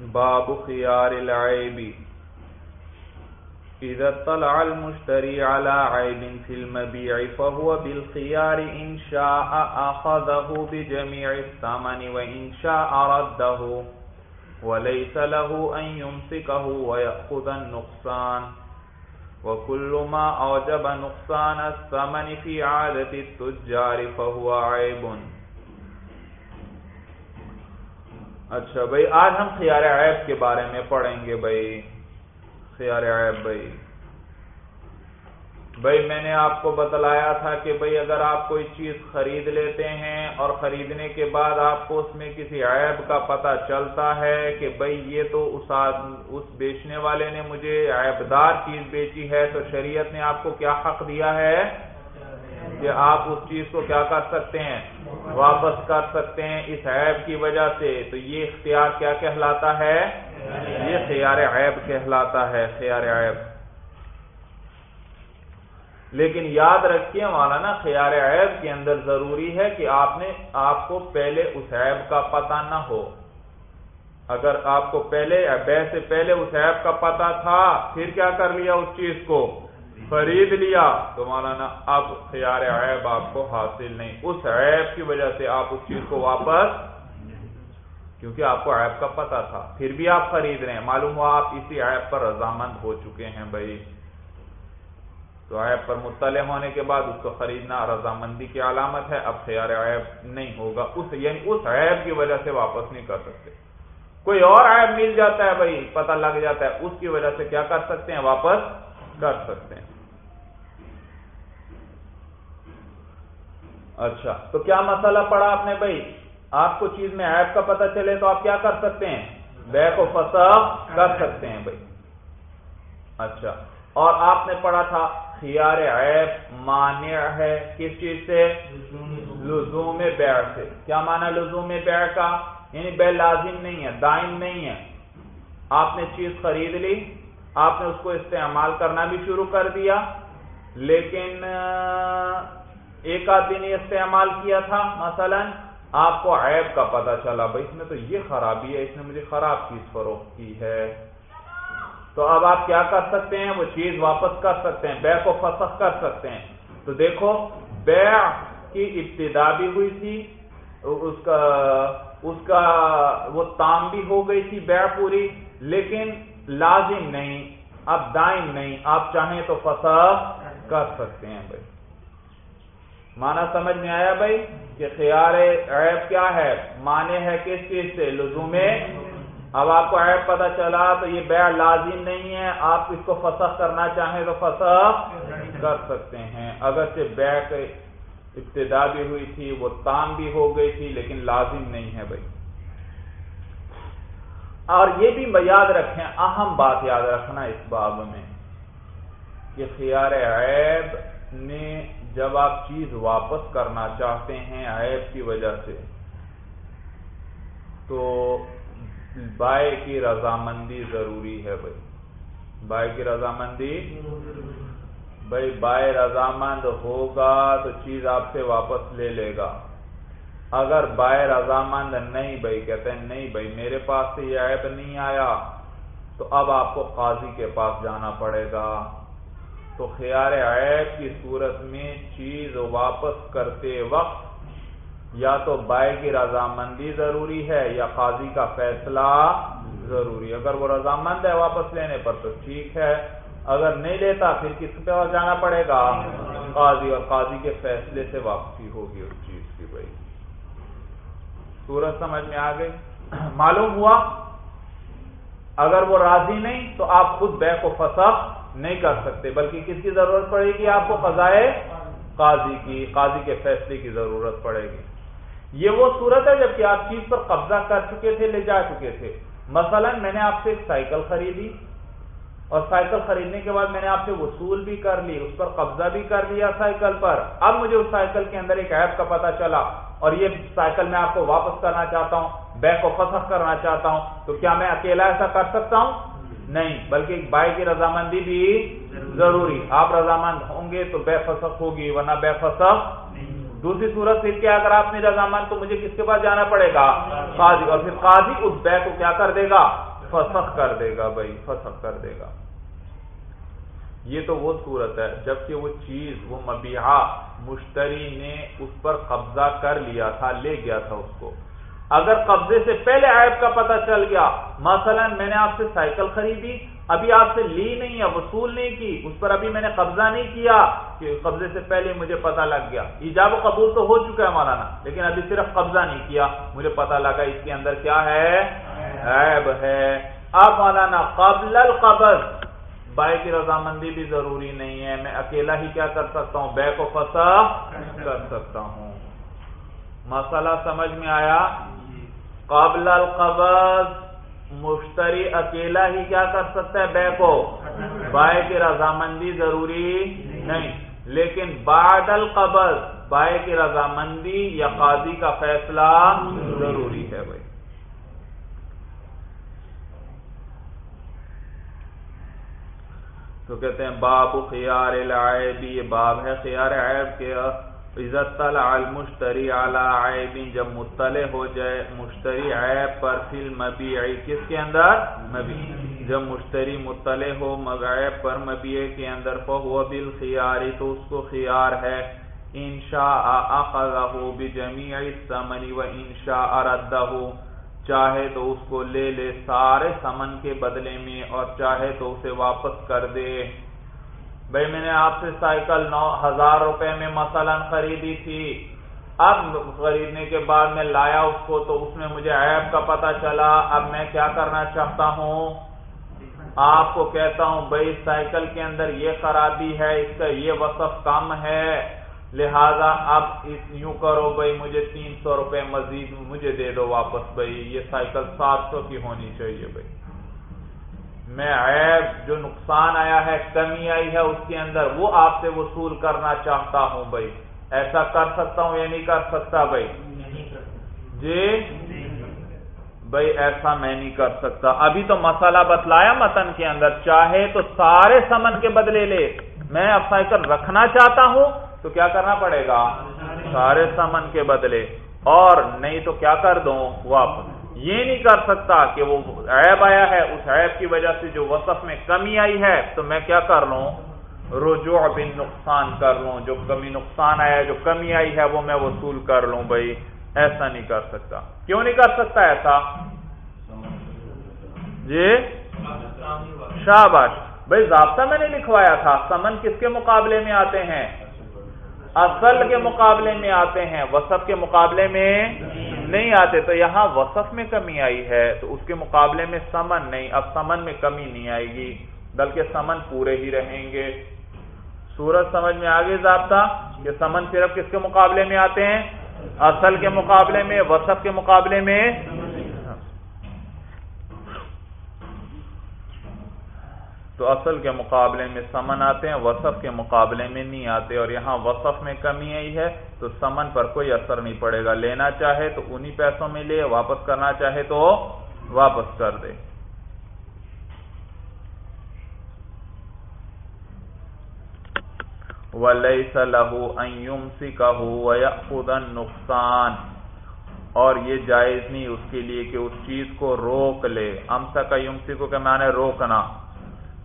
باب خيار العيب. إذا اطلع المشتري على عيب في المبيع فهو بالخيار إن شاء أخذه بجميع الثمن وإن شاء رده، وليس له أن يمسكه ويأخذ النقصان. وكل ما أوجب نقصان الثمن في عادة التجار فهو عيب. اچھا بھائی، آج ہم خیار عیب کے بارے میں پڑھیں گے بھائی۔ خیار عیب بھائی۔ بھائی، میں نے آپ کو بتلایا تھا کہ بھائی، اگر آپ کوئی چیز خرید لیتے ہیں اور خریدنے کے بعد آپ کو اس میں کسی عیب کا پتہ چلتا ہے کہ بھائی، یہ تو اس اس بیچنے والے نے مجھے عیبدار چیز بیچی ہے، تو شریعت نے آپ کو کیا حق دیا ہے؟ کہ آپ اس چیز کو کیا کر سکتے ہیں؟ واپس کر سکتے ہیں اس عیب کی وجہ سے۔ تو یہ اختیار کیا کہلاتا ہے؟ یہ خیار عیب کہلاتا ہے، خیار عیب۔ لیکن یاد رکھیے مولانا، خیار عیب کے اندر ضروری ہے کہ آپ نے، آپ کو پہلے اس عیب کا پتہ نہ ہو۔ اگر آپ کو پہلے، بے سے پہلے اس عیب کا پتہ تھا، پھر کیا کر لیا اس چیز کو؟ خرید لیا تو مولانا اب خیار عیب آپ کو حاصل نہیں۔ اس عیب کی وجہ سے آپ اس چیز کو واپس کیونکہ آپ کو عیب کا پتہ تھا۔ پھر بھی آپ خرید رہے ہیں۔ معلوم ہوا آپ اسی عیب پر رضامند ہو چکے ہیں بھائی۔ تو عیب پر مطلع ہونے کے بعد اس کو خریدنا رضامندی کی علامت ہے۔ اب خیار عیب نہیں ہوگا۔ اس یعنی اس عیب کی وجہ سے واپس نہیں کر سکتے۔ کوئی اور عیب مل جاتا ہے بھائی، پتہ لگ جاتا ہے۔ اس کی وجہ سے کیا کر سکتے ہیں؟ واپس کر سکتے ہیں۔ اچھا تو کیا مسئلہ پڑا آپ نے بھائی؟ آپ کو چیز میں عیب کا پتہ چلے تو آپ کیا کر سکتے ہیں؟ بے کو فسا کر سکتے ہیں بھائی۔ اچھا اور آپ نے پڑھا تھا خیار عیب مانع ہے کس چیز سے؟ لزوم بیع سے۔ کیا مانا لزوم بیع کا؟ یعنی بے لازم نہیں ہے، دائم نہیں ہے۔ آپ نے چیز خرید لی؟ آپ نے اس کو استعمال کرنا بھی شروع کر دیا، لیکن ایک آدھ دن استعمال کیا تھا، مثلا آپ کو عیب کا پتہ چلا، بھائی اس میں تو یہ خرابی ہے، اس نے مجھے خراب چیز فروخت کی ہے۔ تو اب آپ کیا کر سکتے ہیں؟ وہ چیز واپس کر سکتے ہیں، بے کو فسخ کر سکتے ہیں۔ تو دیکھو، بے کی ابتدا بھی ہوئی تھی، اس کا اس کا وہ تام بھی ہو گئی تھی بے پوری، لیکن لازم نہیں اب دائم نہیں، آپ چاہیں تو فسخ کر سکتے ہیں بھائی۔ مانا سمجھ میں آیا بھائی کہ خیار عیب کیا ہے؟ مانے ہے کس چیز سے؟ لزوم اب آپ کو عیب پتا چلا تو یہ بیع لازم نہیں ہے، آپ اس کو فسخ کرنا چاہیں تو فسخ کر سکتے ہیں۔ اگرچہ بیع ابتدا بھی ہوئی تھی، وہ تام بھی ہو گئی تھی، لیکن لازم نہیں ہے بھائی۔ اور یہ بھی یاد رکھیں، اہم بات یاد رکھنا اس باب میں کہ خیار عیب نے جب آپ چیز واپس کرنا چاہتے ہیں عیب کی وجہ سے، تو بائے کی رضامندی ضروری ہے بھائی۔ بائے کی رضامندی؟ بھائی، بائے رضامند ہوگا تو چیز آپ سے واپس لے لے گا۔ اگر بائے رضامند نہیں بھائی، کہتے ہیں نہیں بھائی، میرے پاس سے یہ عیب نہیں آیا، تو اب آپ کو قاضی کے پاس جانا پڑے گا۔ تو خیال عیب کی صورت میں چیز واپس کرتے وقت یا تو بائے کی رضامندی ضروری ہے یا قاضی کا فیصلہ ضروری اگر وہ رضامند ہے واپس لینے پر تو ٹھیک ہے، اگر نہیں لیتا پھر کس پہ جانا پڑے گا؟ قاضی، اور قاضی کے فیصلے سے واپسی ہوگی۔ اس کی سورج سمجھ میں آ گئی۔ معلوم ہوا، اگر وہ راضی نہیں تو آپ خود بے کو فسخ نہیں کر سکتے، بلکہ کس کی ضرورت پڑے گی؟ آپ کو فضائے قاضی کی، قاضی کے فیصلے کی ضرورت پڑے گی۔ یہ وہ صورت ہے جبکہ آپ چیز پر قبضہ کر چکے تھے، لے جا چکے تھے۔ مثلا میں نے آپ سے ایک سائیکل خریدی۔ اور سائیکل خریدنے کے بعد میں نے آپ سے وصول بھی کر لی، اس پر قبضہ بھی کر لیا سائیکل پر۔ اب مجھے اس سائیکل کے اندر ایک ایپ کا پتہ چلا اور یہ سائیکل میں آپ کو واپس کرنا چاہتا ہوں، بیک کو فسخ کرنا چاہتا ہوں۔ تو کیا میں اکیلا ایسا کر سکتا ہوں؟ نہیں، بلکہ ایک بائی کی رضامندی بھی ضروری۔ آپ رضامند ہوں گے تو بے فسخ ہوگی، ورنہ بے فسخ دوسری صورت پھر کیا، اگر آپ نے رضامند تو مجھے کس کے پاس جانا پڑے گا؟ قاضی۔ اور پھر قاضی اس بے کو کیا کر دے گا؟ فسخ کر دے گا بھائی، فسخ کر دے گا۔ یہ تو وہ صورت ہے، جبکہ وہ چیز، وہ مبیحہ مشتری نے اس پر قبضہ کر لیا تھا، لے گیا تھا اس کو۔ اگر قبضے سے پہلے عیب کا پتہ چل گیا، مثلا میں نے آپ سے سائیکل خریدی، ابھی آپ سے لی نہیں ہے وصول نہیں کی، اس پر ابھی میں نے قبضہ نہیں کیا کہ قبضے سے پہلے مجھے پتا لگ گیا۔ ایجاب و قبول تو ہو چکا ہے مولانا، لیکن ابھی صرف قبضہ نہیں کیا، مجھے پتا لگا اس کے اندر کیا ہے؟ عیب ہے۔ اب مولانا، قبل القبض بائے کی رضامندی بھی ضروری نہیں ہے۔ میں اکیلا ہی کیا کر سکتا ہوں؟ بے کو فسا کر سکتا ہوں۔ مسئلہ سمجھ میں آیا؟ قبل القبض مشتری اکیلا ہی کیا کر سکتا ہے بے کو؟ بائے کی رضامندی ضروری نہیں۔ لیکن بعد القبض بائے کی رضامندی یا قاضی کا فیصلہ ضروری ہے بھائی۔ تو کہتے ہیں باب خیار العیبی یہ باب ہے خیار عیب کے عزت طلع المشتری علی عیب، جب مطلع ہو جائے مشتری عیب پر فی المبیعی کس کے اندر؟ مبیع. جب مشتری مطلع ہو عیب پر مبیع کے اندر، فہو بالخیاری تو اس کو خیار ہے. انشاء اخذہو بجمیع السمن و انشاء ردہو چاہے تو اس کو لے لے سارے سمن کے بدلے میں اور چاہے تو اسے واپس کر دے۔ بھائی میں نے آپ سے سائیکل نو ہزار روپے میں مثلا خریدی تھی۔ اب خریدنے کے بعد میں لایا اس کو تو اس میں مجھے عیب کا پتا چلا۔ اب میں کیا کرنا چاہتا ہوں؟ آپ کو کہتا ہوں، بھائی سائیکل کے اندر یہ خرابی ہے، اس کا یہ وصف کم ہے۔ لہذا اب یوں کرو بھائی مجھے تین سو روپے مزید مجھے دے دو واپس بھائی یہ سائیکل سات سو کی ہونی چاہیے بھائی میں عیب جو نقصان آیا ہے کمی آئی ہے اس کے اندر وہ آپ سے وصول کرنا چاہتا ہوں بھائی ایسا کر سکتا ہوں یا نہیں کر سکتا بھائی جی؟ بھائی ایسا میں نہیں کر سکتا۔ ابھی تو مسئلہ بتلایا متن کے اندر چاہے تو سارے سمن کے بدلے لے۔ میں اب سائیکل رکھنا چاہتا ہوں تو کیا کرنا پڑے گا؟ سارے سمن کے بدلے۔ اور نہیں تو کیا کر دوں؟ واپس۔ یہ نہیں کر سکتا کہ وہ عیب آیا ہے۔ اس عیب کی وجہ سے جو وصف میں کمی آئی ہے، تو میں کیا کر لوں؟ رجوع بن نقصان کر لوں۔ جو کمی نقصان آیا، جو کمی آئی ہے، وہ میں وصول کر لوں بھائی۔ ایسا نہیں کر سکتا۔ کیوں نہیں کر سکتا ایسا؟ جی؟ شاباش۔ بھائی، ضابطہ میں نے لکھوایا تھا۔ سمن کس کے مقابلے میں آتے ہیں؟ اصل کے مقابلے میں آتے ہیں، وصف کے مقابلے میں نہیں آتے۔ تو یہاں وصف میں کمی آئی ہے، تو اس کے مقابلے میں سمن نہیں۔ اب سمن میں کمی نہیں آئے گی، بلکہ سمن پورے ہی رہیں گے۔ سورج سمجھ میں آگے ضابطہ کہ سمن صرف کس کے مقابلے میں آتے ہیں؟ اصل کے مقابلے میں، وصف کے مقابلے میں تو اصل کے مقابلے میں سمن آتے ہیں، وصف کے مقابلے میں نہیں آتے، اور یہاں وصف میں کمی آئی ہے تو سمن پر کوئی اثر نہیں پڑے گا۔ لینا چاہے تو انہی پیسوں میں لے، واپس کرنا چاہے تو واپس کر دے۔ نقصان اور یہ جائز نہیں اس کے لیے کہ اس چیز کو روک لے۔ امسا کا یمسی کو کہ میں نے روکنا۔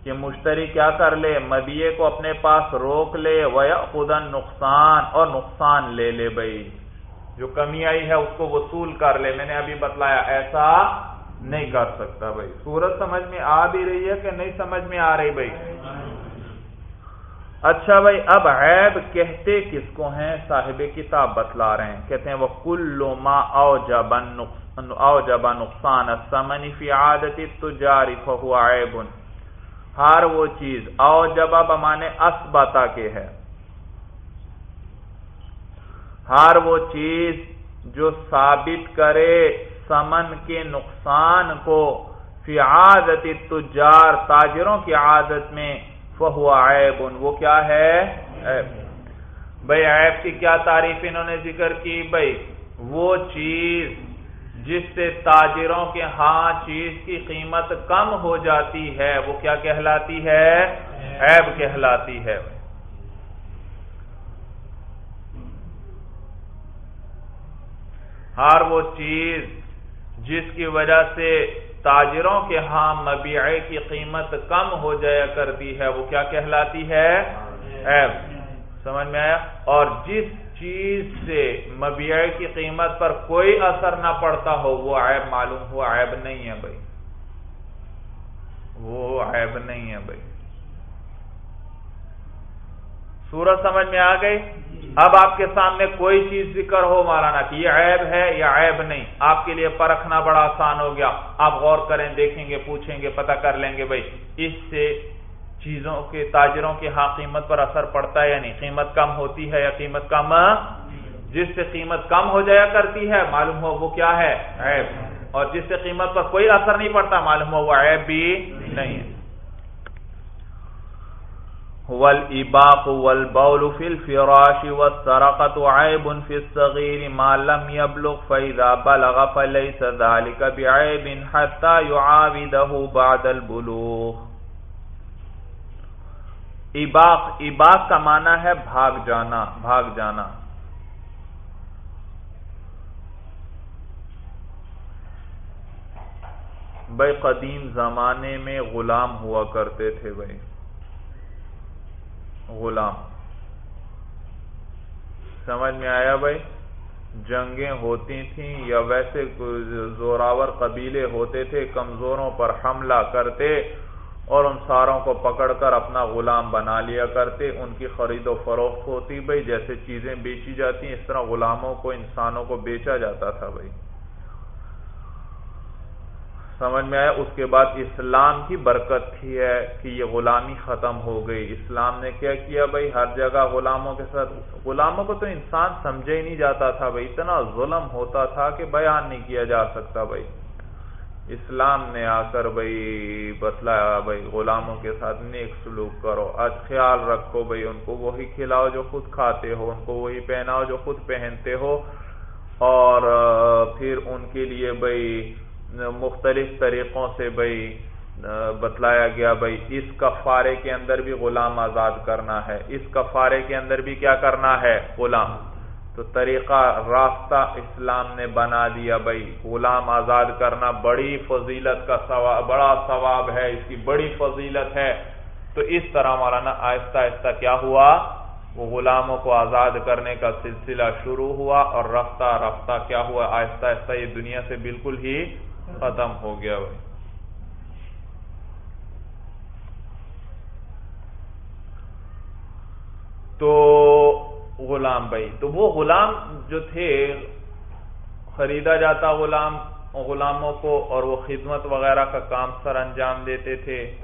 کہ مشتری کیا کر لے؟ مبیے کو اپنے پاس روک لے ویا خدا نقصان اور نقصان لے لے بھائی۔ جو کمی آئی ہے، اس کو وصول کر لے۔ میں نے ابھی بتلایا، ایسا نہیں کر سکتا بھائی۔ سورج سمجھ میں آ بھی رہی ہے کہ نہیں سمجھ میں آ رہی بھائی؟ اچھا بھائی، اب عیب کہتے کس کو ہیں؟ صاحب کتاب بتلا رہے ہیں۔ کہتے ہیں وہ کلو ما او جبن او جبا نقصان سمنی فی عادت تجاری فہو عیبن ہر وہ چیز۔ او جب بمانے اسبتا کے ہے۔ ہر وہ چیز جو ثابت کرے سمن کے نقصان کو فی عادت تجار تاجروں کی عادت میں، فہو عیب۔ وہ کیا ہے؟ عیب۔ بھائی عیب کی کیا تعریف انہوں نے ذکر کی؟ بھائی وہ چیز جس سے تاجروں کے ہاں چیز کی قیمت کم ہو جاتی ہے وہ کیا کہلاتی ہے؟ عیب کہلاتی ہے۔ ہر وہ چیز جس کی وجہ سے تاجروں کے ہاں مبیعے کی قیمت کم ہو جایا کرتی ہے وہ کیا کہلاتی ہے؟ عیب۔ سمجھ میں آیا؟ اور جس چیز سے مبیعے کی قیمت پر کوئی اثر نہ پڑتا ہو، وہ عیب معلوم ہوا، عیب نہیں ہے بھائی۔ وہ عیب نہیں ہے بھائی۔ سورج سمجھ میں آ گئی؟ اب آپ کے سامنے کوئی چیز ذکر ہو مولانا کہ یہ عیب ہے یا عیب نہیں؟ آپ کے لیے پرکھنا بڑا آسان ہو گیا۔ آپ غور کریں، دیکھیں گے، پوچھیں گے، پتہ کر لیں گے بھائی۔ اس سے چیزوں کے تاجروں کی ہاں قیمت پر اثر پڑتا ہے یا نہیں قیمت کم ہوتی ہے یا قیمت کم جس سے قیمت کم ہو جایا کرتی ہے، معلوم ہو وہ کیا ہے؟ عیب۔ اور جس سے قیمت پر کوئی اثر نہیں پڑتا، معلوم ہو وہ عیب بھی نہیں ہے۔ والإباق والبول في الفراش والسرقة عيب في الصغير ما لم يبلغ فإذا بلغ فليس ذلك بعيب حتى يعاوده بعد البلوغ۔ اباق اباق کا معنی ہے بھاگ جانا بھاگ جانا۔ بھائی قدیم زمانے میں غلام ہوا کرتے تھے بھائی۔ غلام۔ سمجھ میں آیا بھائی؟ جنگیں ہوتی تھیں یا ویسے زوراور قبیلے ہوتے تھے، کمزوروں پر حملہ کرتے۔ اور ان ساروں کو پکڑ کر اپنا غلام بنا لیا کرتے، ان کی خرید و فروخت ہوتی بھائی جیسے چیزیں بیچی جاتی، اس طرح غلاموں کو، انسانوں کو بیچا جاتا تھا بھائی سمجھ میں آیا؟ اس کے بعد اسلام کی برکت تھی ہے کہ یہ غلامی ختم ہو گئی۔ اسلام نے کیا کیا بھائی ہر جگہ غلاموں کے ساتھ، غلاموں کو تو انسان سمجھے ہی نہیں جاتا تھا بھائی اتنا ظلم ہوتا تھا کہ بیان نہیں کیا جا سکتا بھائی اسلام نے آ کر بھائی بتلایا بھائی غلاموں کے ساتھ نیک سلوک کرو، آج خیال رکھو بھائی ان کو وہی کھلاؤ جو خود کھاتے ہو، ان کو وہی پہناؤ جو خود پہنتے ہو۔ اور پھر ان کے لیے بھائی مختلف طریقوں سے بھائی بتلایا گیا بھائی اس کفارے کے اندر بھی غلام آزاد کرنا ہے۔ اس کفارے کے اندر بھی کیا کرنا ہے؟ غلام۔ تو طریقہ راستہ اسلام نے بنا دیا بھائی۔ غلام آزاد کرنا بڑی فضیلت کا ثواب، بڑا ثواب ہے، اس کی بڑی فضیلت ہے۔ تو اس طرح مولانا آہستہ آہستہ کیا ہوا؟ وہ غلاموں کو آزاد کرنے کا سلسلہ شروع ہوا اور رفتہ رفتہ کیا ہوا؟ آہستہ آہستہ یہ دنیا سے بالکل ہی ختم ہو گیا بھائی۔ تو غلام بھائی۔ تو وہ غلام جو تھے، خریدا جاتا غلام، غلاموں کو اور وہ خدمت وغیرہ کا کام سر انجام دیتے تھے۔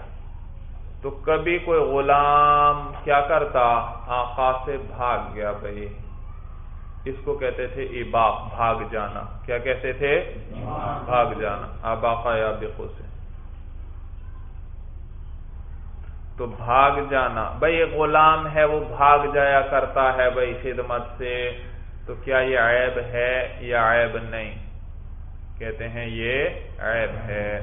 تو کبھی کوئی غلام کیا کرتا؟ آقا سے بھاگ گیا بھائی۔ اس کو کہتے تھے اباق بھاگ جانا۔ کیا کہتے تھے؟ بھاگ جانا۔ آباقا یا بخو سے۔ تو بھاگ جانا۔ بھائی ایک غلام ہے، وہ بھاگ جایا کرتا ہے بھائی خدمت سے۔ تو کیا یہ عیب ہے یا عیب نہیں؟ کہتے ہیں یہ عیب ہے۔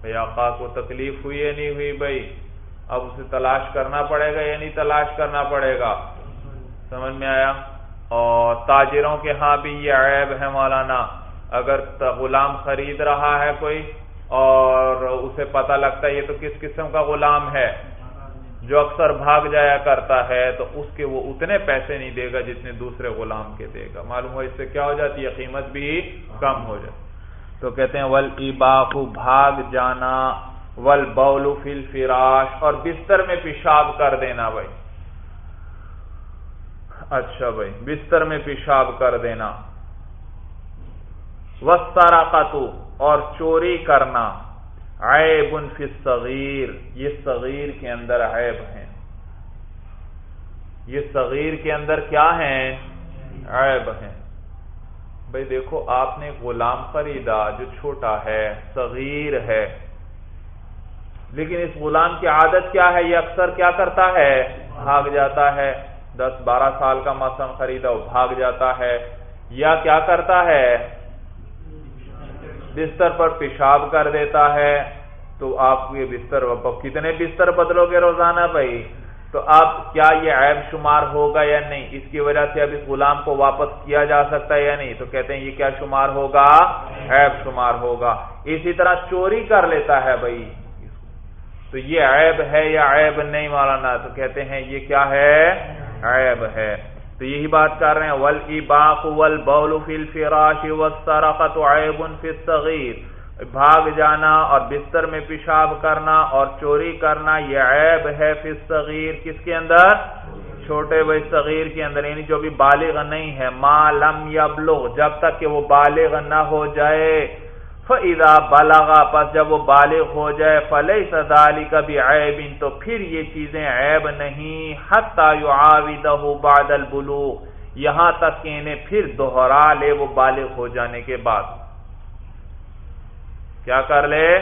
بھائی آقا کو تکلیف ہوئی یا نہیں ہوئی؟ بھائی اب اسے تلاش کرنا پڑے گا یا نہیں تلاش کرنا پڑے گا؟ سمجھ میں آیا؟ اور تاجروں کے ہاں بھی یہ عیب ہے مولانا۔ اگر غلام خرید رہا ہے کوئی اور اسے پتہ لگتا ہے یہ تو کس قسم کا غلام ہے جو اکثر بھاگ جایا کرتا ہے، تو اس کے وہ اتنے پیسے نہیں دے گا جتنے دوسرے غلام کے دے گا۔ معلوم ہو، اس سے کیا ہو جاتی ہے؟ قیمت بھی کم ہو جاتی تو کہتے ہیں ول اباخو بھاگ جانا ول بولو فل فراش اور بستر میں پیشاب کر دینا بھائی۔ اچھا بھائی، بستر میں پیشاب کر دینا۔ وسطارا اور چوری کرنا عیب فی صغیر یہ صغیر کے اندر عیب ہیں۔ یہ صغیر کے اندر کیا ہیں؟ عیب ہیں۔ بھائی دیکھو، آپ نے غلام خریدا جو چھوٹا ہے، صغیر ہے۔ لیکن اس غلام کی عادت کیا ہے؟ یہ اکثر کیا کرتا ہے؟ بھاگ جاتا ہے۔ دس بارہ سال کا موسم خریدا وہ بھاگ جاتا ہے۔ یا کیا کرتا ہے؟ بستر پر پیشاب کر دیتا ہے، تو آپ یہ بستر کتنے بستر بدلو گے روزانہ بھائی؟ تو آپ کیا یہ عیب شمار ہوگا یا نہیں؟ اس کی وجہ سے اب اس غلام کو واپس کیا جا سکتا ہے یا نہیں؟ تو کہتے ہیں یہ کیا شمار ہوگا؟ عیب شمار ہوگا۔ اسی طرح چوری کر لیتا ہے بھائی۔ تو یہ عیب ہے یا عیب نہیں مولانا؟ تو کہتے ہیں یہ کیا ہے؟ عیب ہے۔ تو یہی بات کر رہے ہیں ول اباق ول بول فل فراش وسرقت عیب فی الصغیر بھاگ جانا اور بستر میں پیشاب کرنا اور چوری کرنا، یہ عیب ہے فی الصغیر۔ کس کے اندر؟ چھوٹے بھائی صغیر کے اندر یعنی جو بھی بالغ نہیں ہے۔ ما لم یبلغ، جب تک کہ وہ بالغ نہ ہو جائے۔ فَإِذَا بَلَغَ، پس جب وہ بالغ ہو جائے، فَلَيْسَ ذَلِكَ بِعَيْبٍ، تو پھر یہ چیزیں عیب نہیں، حَتَّى يُعَاوِدَهُ بَعْدَ الْبُلُوغ۔ یہاں تک کہ انہیں پھر دہرا لے وہ بالغ ہو جانے کے بعد۔ کیا کر لے؟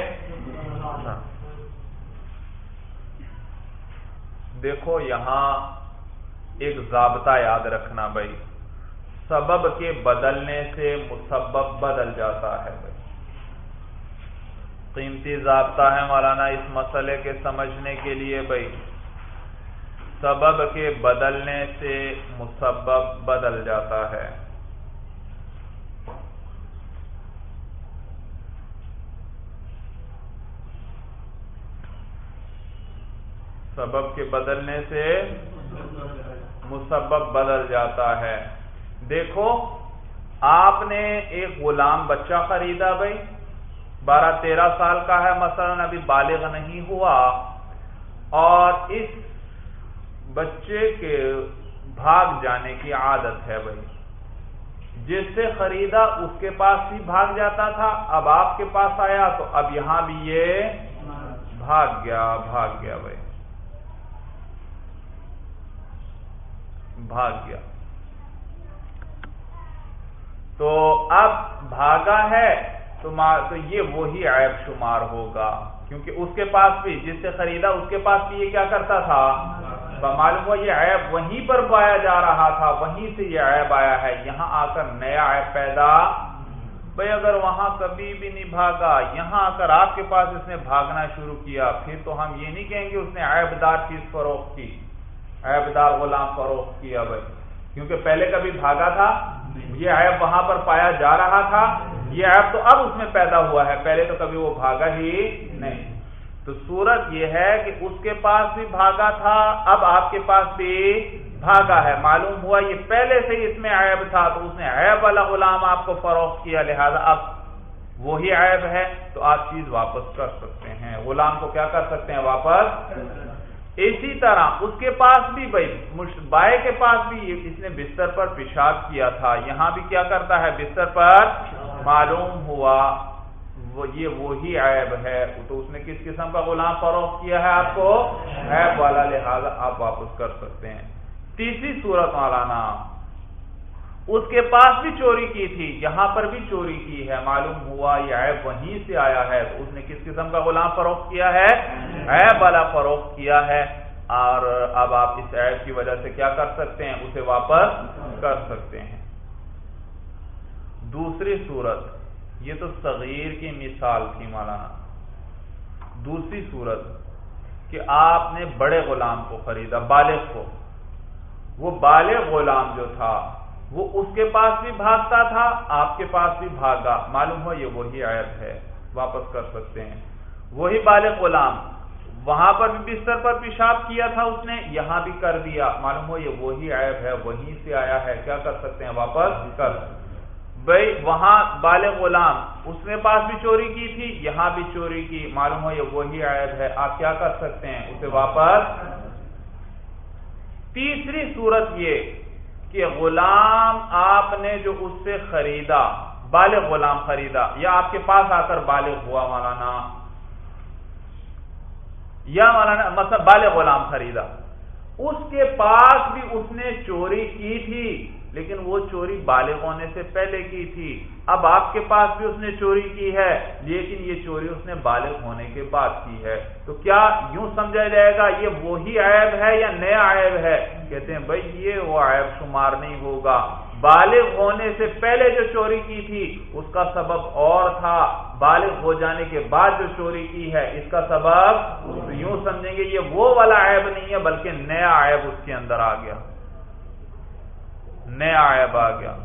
دیکھو، یہاں ایک ضابطہ یاد رکھنا بھائی۔ سبب کے بدلنے سے مسبب بدل جاتا ہے بھائی۔ قیمتی ضابطہ ہے مولانا اس مسئلے کے سمجھنے کے لیے بھائی۔ سبب کے بدلنے سے مسبب بدل جاتا ہے۔ سبب کے بدلنے سے مسبب بدل جاتا ہے۔ دیکھو، آپ نے ایک غلام بچہ خریدا بھائی۔ بارہ تیرہ سال کا ہے، مثلا ابھی بالغ نہیں ہوا۔ اور اس بچے کے بھاگ جانے کی عادت ہے بھائی۔ جس سے خریدا اس کے پاس بھی بھاگ جاتا تھا، اب آپ کے پاس آیا تو اب یہاں بھی یہ بھاگ گیا بھاگ گیا بھائی۔ بھاگ گیا۔ تو اب بھاگا ہے۔ تو یہ وہی عیب شمار ہوگا۔ کیونکہ اس کے پاس بھی جس سے خریدا اس کے پاس بھی یہ کیا کرتا تھا؟ معلوم ہوا یہ عیب وہیں پر پایا جا رہا تھا وہیں سے یہ عیب آیا ہے۔ یہاں آ کر نیا عیب پیدا۔ بھائی اگر وہاں کبھی بھی نہیں بھاگا یہاں آ کر آپ کے پاس اس نے بھاگنا شروع کیا پھر تو ہم یہ نہیں کہیں گے اس نے عیب دار چیز فروخت کی۔ عیب دار غلام فروخت کیا بھائی کیونکہ پہلے کبھی بھاگا تھا؟ یہ عیب وہاں پر پایا جا رہا تھا۔ یہ عیب تو اب اس میں پیدا ہوا ہے، پہلے تو کبھی وہ بھاگا ہی نہیں۔ تو صورت یہ ہے کہ اس کے پاس بھی بھاگا تھا، اب آپ کے پاس بھی بھاگا ہے۔ معلوم ہوا یہ پہلے سے اس میں عیب تھا، تو اس نے عیب والا غلام آپ کو فروخت کیا۔ لہذا اب وہی عیب ہے۔ تو آپ چیز واپس کر سکتے ہیں۔ غلام کو کیا کر سکتے ہیں؟ واپس اسی طرح اس کے پاس بھی بھائی بائے کے پاس بھی اس نے بستر پر پیشاب کیا تھا۔ یہاں بھی کیا کرتا ہے؟ بستر پر معلوم ہوا، وہ یہ وہی عیب ہے۔ تو اس نے کس قسم کا غلام فروخت کیا ہے آپ کو؟ عیب والا لہذا آپ واپس کر سکتے ہیں۔ تیسری صورت مولانا اس کے پاس بھی چوری کی تھی، یہاں پر بھی چوری کی ہے۔ معلوم ہوا یہ عیب وہیں سے آیا ہے۔ اس نے کس قسم کا غلام فروخت کیا ہے؟ عیب والا فروخت کیا ہے۔ اور اب آپ اس عیب کی وجہ سے کیا کر سکتے ہیں؟ اسے واپس کر سکتے ہیں۔ دوسری صورت، یہ تو صغیر کی مثال تھی مولانا۔ دوسری صورت، کہ آپ نے بڑے غلام کو خریدا، بالغ کو۔ وہ بالغ غلام جو تھا وہ اس کے پاس بھی بھاگتا تھا، آپ کے پاس بھی بھاگا۔ معلوم ہو یہ وہی عیب ہے، واپس کر سکتے ہیں۔ وہی بالغ غلام، وہاں پر بھی بستر پر پیشاب کیا تھا اس نے، یہاں بھی کر دیا۔ معلوم ہو یہ وہی عیب ہے، وہیں سے آیا ہے۔ کیا کر سکتے ہیں؟ واپس کر۔ بھائی وہاں بالغ غلام، اس نے پاس بھی چوری کی تھی، یہاں بھی چوری کی۔ معلوم ہو یہ وہی عیب ہے۔ آپ کیا کر سکتے ہیں؟ اسے واپس۔ تیسری صورت یہ کہ غلام آپ نے جو اس سے خریدا، بالغ غلام خریدا، یا آپ کے پاس آ کر بالغ ہوا مولانا؟ یا مولانا، مثلا بالغ غلام خریدا۔ اس کے پاس بھی اس نے چوری کی تھی، لیکن وہ چوری بالغ ہونے سے پہلے کی تھی۔ اب آپ کے پاس بھی اس نے چوری کی ہے، لیکن یہ چوری اس نے بالغ ہونے کے بعد کی ہے۔ تو کیا یوں سمجھا جائے گا، یہ وہی عیب ہے یا نیا عیب ہے؟ کہتے ہیں، بھائی، یہ وہ عیب شمار نہیں ہوگا. بالغ ہونے سے پہلے جو چوری کی تھی، اس کا سبب اور تھا۔ بالغ ہو جانے کے بعد جو چوری کی ہے، اس کا سبب یوں سمجھیں گے، یہ وہ والا عیب نہیں ہے، بلکہ نیا عیب اس کے اندر آ گیا۔ نیا عیب آ گیا۔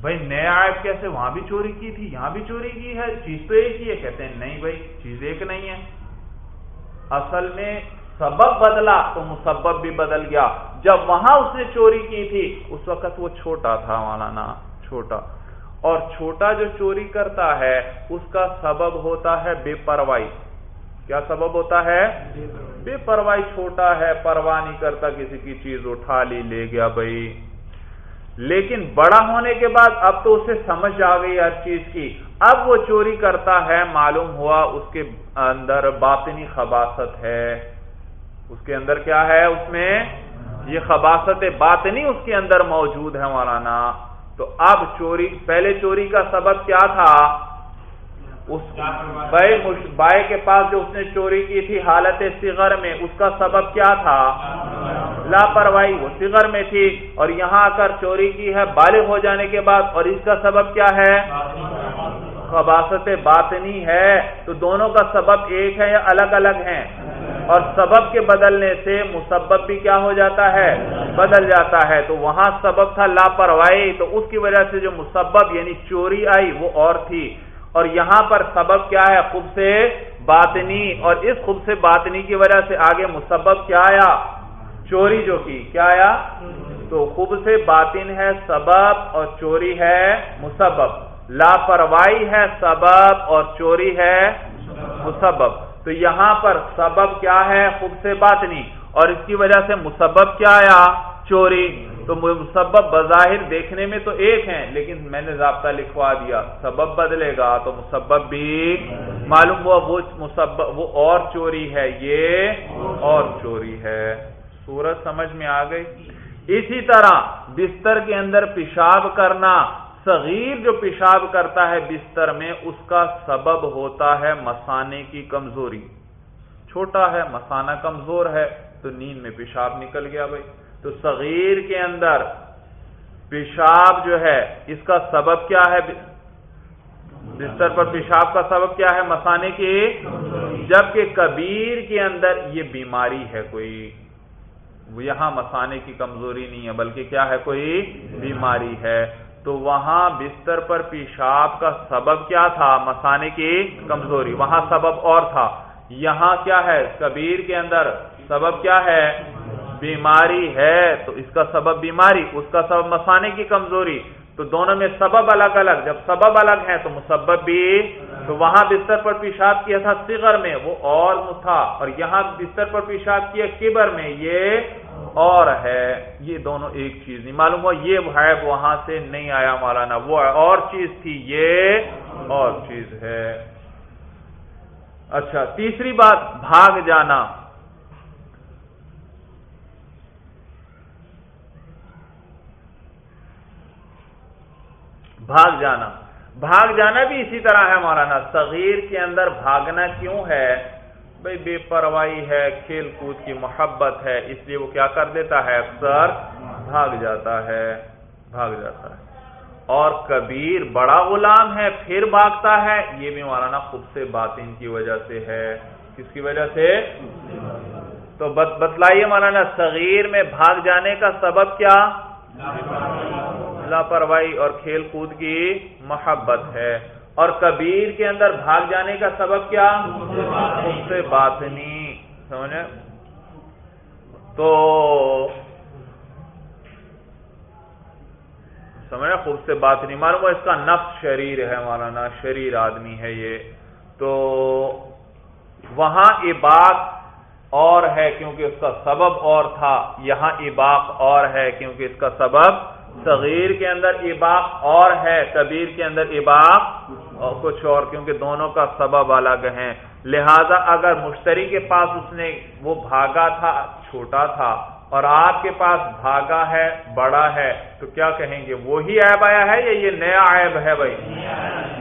بھائی، نیا عیب کیسے؟ وہاں بھی چوری کی تھی، یہاں بھی چوری کی ہے، چیز تو ایک ہی ہے۔ کہتے ہیں، نہیں بھائی، چیز ایک نہیں ہے۔ اصل میں سبب بدلا تو مسبب بھی بدل گیا۔ جب وہاں اس نے چوری کی تھی اس وقت وہ چھوٹا تھا مولانا چھوٹا۔ اور چھوٹا جو چوری کرتا ہے اس کا سبب ہوتا ہے بے پرواہی۔ کیا سبب ہوتا ہے؟ بے پرواہی۔ چھوٹا ہے پرواہ نہیں کرتا کسی کی چیز اٹھا لی لے گیا بھائی۔ لیکن بڑا ہونے کے بعد اب تو اسے سمجھ آ گئی ہر چیز کی۔ اب وہ چوری کرتا ہے معلوم ہوا اس کے اندر باطنی خباست ہے۔ اس کے اندر کیا ہے؟ اس میں یہ خباست باطنی اس کے اندر موجود ہے مولانا۔ تو اب چوری، پہلے چوری کا سبب کیا تھا؟ اس بائے کے پاس جو اس نے چوری کی تھی حالت صغر میں، اس کا سبب کیا تھا؟ لاپرواہی، وہ صغر میں تھی اور یہاں آ کر چوری کی ہے، بالغ ہو جانے کے بعد، اور اس کا سبب کیا ہے؟ خباست باطنی ہے۔ تو دونوں کا سبب ایک ہے یا الگ الگ ہیں؟ اور سبب کے بدلنے سے مسبب بھی کیا ہو جاتا ہے؟ بدل جاتا ہے۔ تو وہاں سبب تھا لاپرواہی۔ تو اس کی وجہ سے جو مسبب یعنی چوری آئی وہ اور تھی۔ اور یہاں پر سبب کیا ہے؟ خوب سے باطنی۔ اور اس خوب سے باطنی کی وجہ سے آگے مسبب کیا آیا؟ چوری جو کی۔ کیا آیا؟ تو خوب سے باطن ہے سبب اور چوری ہے مسبب۔ لاپرواہی ہے سبب اور چوری ہے مسبب۔ تو یہاں پر سبب کیا ہے خوب سے باطنی؟ اور اس کی وجہ سے مسبب کیا آیا؟ چوری۔ تو مسبب بظاہر دیکھنے میں تو ایک ہیں، لیکن میں نے ضابطہ لکھوا دیا، سبب بدلے گا تو مسبب بھی معلوم ہوا وہ مسبب، وہ اور چوری ہے، یہ اور چوری ہے۔ سورج سمجھ میں آ گئی؟ اسی طرح بستر کے اندر پیشاب کرنا صغیر جو پیشاب کرتا ہے بستر میں، اس کا سبب ہوتا ہے مسانے کی کمزوری۔ چھوٹا ہے، مسانہ کمزور ہے، تو نیند میں پیشاب نکل گیا بھائی۔ تو صغیر کے اندر پیشاب جو ہے، اس کا سبب کیا ہے؟ بستر پر پیشاب کا سبب کیا ہے مسانے کی جبکہ کبیر کے اندر یہ بیماری ہے کوئی۔ یہاں مسانے کی کمزوری نہیں ہے، بلکہ کیا ہے کوئی؟ بیماری ہے۔ تو وہاں بستر پر پیشاب کا سبب کیا تھا؟ مسانے کی کمزوری. وہاں سبب اور تھا. یہاں کیا ہے؟ کبیر کے اندر سبب کیا ہے؟ بیماری ہے. تو اس کا سبب بیماری، اس کا سبب مسانے کی کمزوری. تو دونوں میں سبب الگ الگ. جب سبب الگ ہے تو مسبب بھی تو وہاں بستر پر پیشاب کیا تھا؟ سگر میں. وہ اور تھا. اور یہاں بستر پر پیشاب کیا؟ کبر میں. یہ اور ہے، یہ دونوں ایک چیز نہیں۔ معلوم ہوا، یہ ہے، وہاں سے نہیں آیا مولانا۔ وہ اور چیز تھی، یہ اور چیز ہے۔ اچھا تیسری بات، بھاگ جانا۔ بھاگ جانا۔ بھاگ جانا بھی اسی طرح ہے مولانا۔ صغیر کے اندر بھاگنا کیوں ہے؟ بھائی بے پرواہی ہے، کھیل کود کی محبت ہے، اس لیے وہ کیا کر دیتا ہے؟ اکثر بھاگ جاتا ہے، بھاگ جاتا ہے۔ اور کبیر بڑا غلام ہے، پھر بھاگتا ہے۔ یہ بھی مولانا خود سے بات ان کی وجہ سے ہے۔ کس کی وجہ سے؟ تو بتلائیے مولانا، صغیر میں بھاگ جانے کا سبب کیا؟ لاپرواہی۔ اور کھیل کود کی محبت ہے۔ اور کبیر کے اندر بھاگ جانے کا سبب کیا؟ سے بات نہیں سمجھے تو سمجھے خوب سے بات نہیں، معلوم اس کا نفس شریر ہے مولانا شریر آدمی ہے یہ۔ تو وہاں عباق اور ہے کیونکہ اس کا سبب اور تھا، یہاں عباق اور ہے کیونکہ اس کا سبب صغیر کے اندر عباق اور ہے، کبیر کے اندر عباق اور کچھ اور، کیونکہ دونوں کا سبب الگ ہے لہذا اگر مشتری کے پاس اس نے وہ بھاگا تھا، چھوٹا تھا اور آپ کے پاس بھاگا ہے، بڑا ہے، تو کیا کہیں گے؟ وہی عیب آیا ہے یا یہ نیا عیب ہے بھائی؟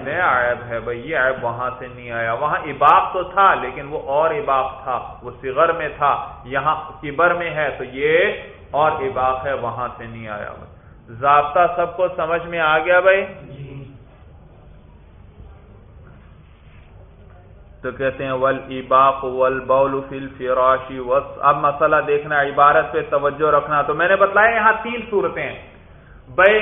نیا عیب ہے بھائی، یہ عیب وہاں سے نہیں آیا۔ وہاں عباق تو تھا، لیکن وہ اور عباق تھا، وہ صغر میں تھا، یہاں کبر میں ہے، تو یہ اور عباق ہے، وہاں سے نہیں آیا۔ بھائی ضابطہ سب کو سمجھ میں آ گیا بھائی؟ تو کہتے ہیں ول اباق ول بول فل فراشی اب مسئلہ دیکھنا عبارت پہ توجہ رکھنا۔ تو میں نے بتلایا یہاں تین صورتیں بھائی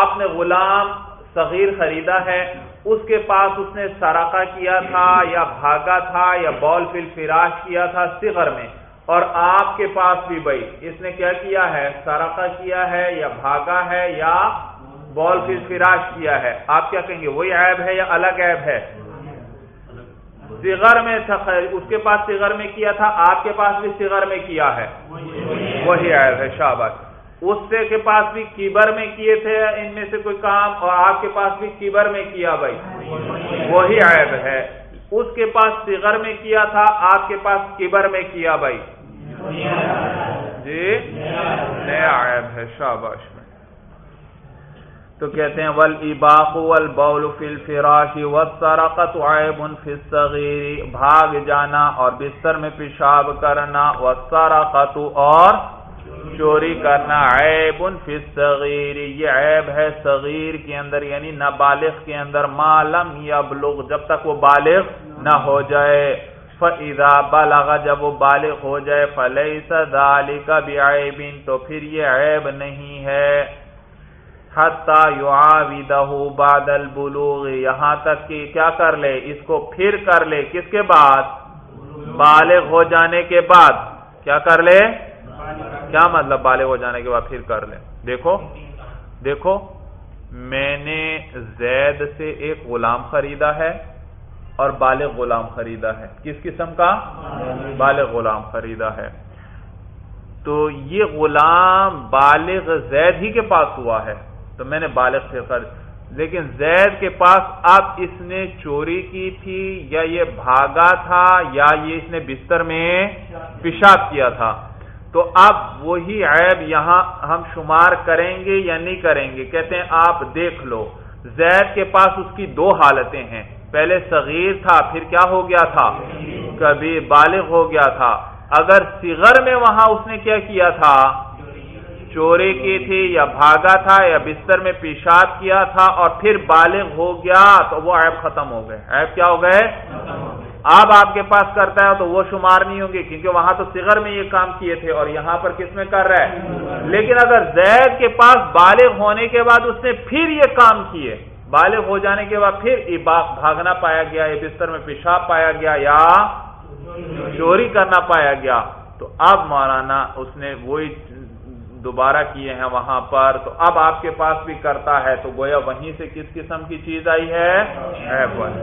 آپ نے غلام صغیر خریدا ہے اس کے پاس اس نے سراقہ کیا تھا یا بھاگا تھا یا بال فل فراش کیا تھا صغر میں۔ اور آپ کے پاس بھی بھائی۔ اس نے کیا کیا ہے؟ سراقہ کیا ہے یا بھاگا ہے یا بال فل فراش کیا ہے؟ آپ کیا کہیں گے؟ وہی عیب ہے یا الگ عیب ہے؟ صغر میں اس کے پاس صغر میں کیا تھا؟ آپ کے پاس بھی صغر میں کیا ہے؟ وہی عیب ہے، شاباش۔ اس سے کے پاس بھی کیبر میں کیے تھے ان میں سے کوئی کام اور آپ کے پاس بھی کیبر میں کیا بھائی؟ وہی عیب ہے۔ اس کے پاس سگر میں کیا تھا؟ آپ کے پاس کیبر میں کیا بھائی؟ جی نیا عیب ہے، شاباش میں۔ تو کہتے ہیں ول اباق ول بول فل فراشی و سرقت الصغیر بھاگ جانا اور بستر میں پیشاب کرنا۔ و سرقت اور چوری کرنا، عیب فی الصغیر، یہ عیب ہے صغیر کے اندر یعنی نابالغ کے اندر معلوم یبلغ، جب تک وہ بالغ نہ ہو جائے۔ فَإِذَا بَلَغَ، جب وہ بالغ ہو جائے، فَلَيْسَ ذَلِكَ بِعَيْبٍ، تو پھر یہ عیب نہیں ہے۔ حَتَّى يُعَاوِدَهُ بَعْدَ الْبُلُوغِ، یہاں تک کہ کیا کر لے، اس کو پھر کر لے۔ کس کے بعد؟ بالغ ہو جانے کے بعد۔ کیا کر لے؟ کیا مطلب بالغ ہو جانے کے بعد پھر کر لیں؟ دیکھو دیکھو، میں نے زید سے ایک غلام خریدا ہے اور بالغ غلام خریدا ہے۔ کس قسم کا؟ بالغ غلام خریدا ہے۔ تو یہ غلام بالغ زید ہی کے پاس ہوا ہے۔ تو میں نے بالغ سے خرید لیکن زید کے پاس اب اس نے چوری کی تھی، یا یہ بھاگا تھا، یا یہ اس نے بستر میں پیشاب کیا تھا؟ تو اب وہی عیب یہاں ہم شمار کریں گے یا نہیں کریں گے؟ کہتے ہیں آپ دیکھ لو، زید کے پاس اس کی دو حالتیں ہیں۔ پہلے صغیر تھا، پھر کیا ہو گیا تھا؟ کبھی بالغ ہو گیا تھا۔ اگر صغر میں وہاں اس نے کیا کیا تھا؟ چوری کی تھی یا بھاگا تھا یا بستر میں پیشاب کیا تھا اور پھر بالغ ہو گیا تو وہ عیب ختم ہو گئے۔ عیب کیا ہو گئے؟ اب آپ کے پاس کرتا ہے تو وہ شمار نہیں ہوں گے، کیونکہ وہاں تو صغر میں یہ کام کیے تھے اور یہاں پر کس میں کر رہا ہے؟ لیکن اگر زید کے پاس بالغ ہونے کے بعد اس نے پھر یہ کام کیے، بالغ ہو جانے کے بعد پھر بھاگنا پایا گیا یا بستر میں پیشاب پایا گیا یا چوری کرنا پایا گیا، تو اب مولانا اس نے وہی دوبارہ کیے ہیں وہاں پر، تو اب آپ کے پاس بھی کرتا ہے، تو گویا وہیں سے کس قسم کی چیز آئی ہے؟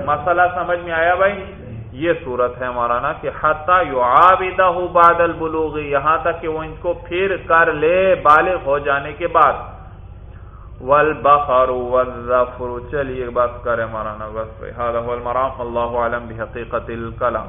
مسئلہ سمجھ میں آیا بھائی؟ یہ صورت ہے مولانا کہ حتیٰ یو آبیدہ بادل بلوغی یہاں تک کہ وہ ان کو پھر کر لے بالغ ہو جانے کے بعد۔ ول والظفر، چلیے بس کرے مولانا، بس۔ المرام اللہ علم بحقیقت الکلام۔